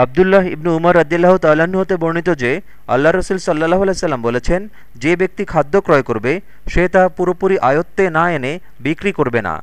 আবদুল্লাহ ইবনু উমর আদিল্লাহ তাল্লাহ্ন হতে বর্ণিত যে আল্লাহ রসুল সাল্লাহ সাল্লাম বলেছেন, যে ব্যক্তি খাদ্য ক্রয় করবে, সে তা পুরোপুরি আয়ত্তে না এনে বিক্রি করবে না।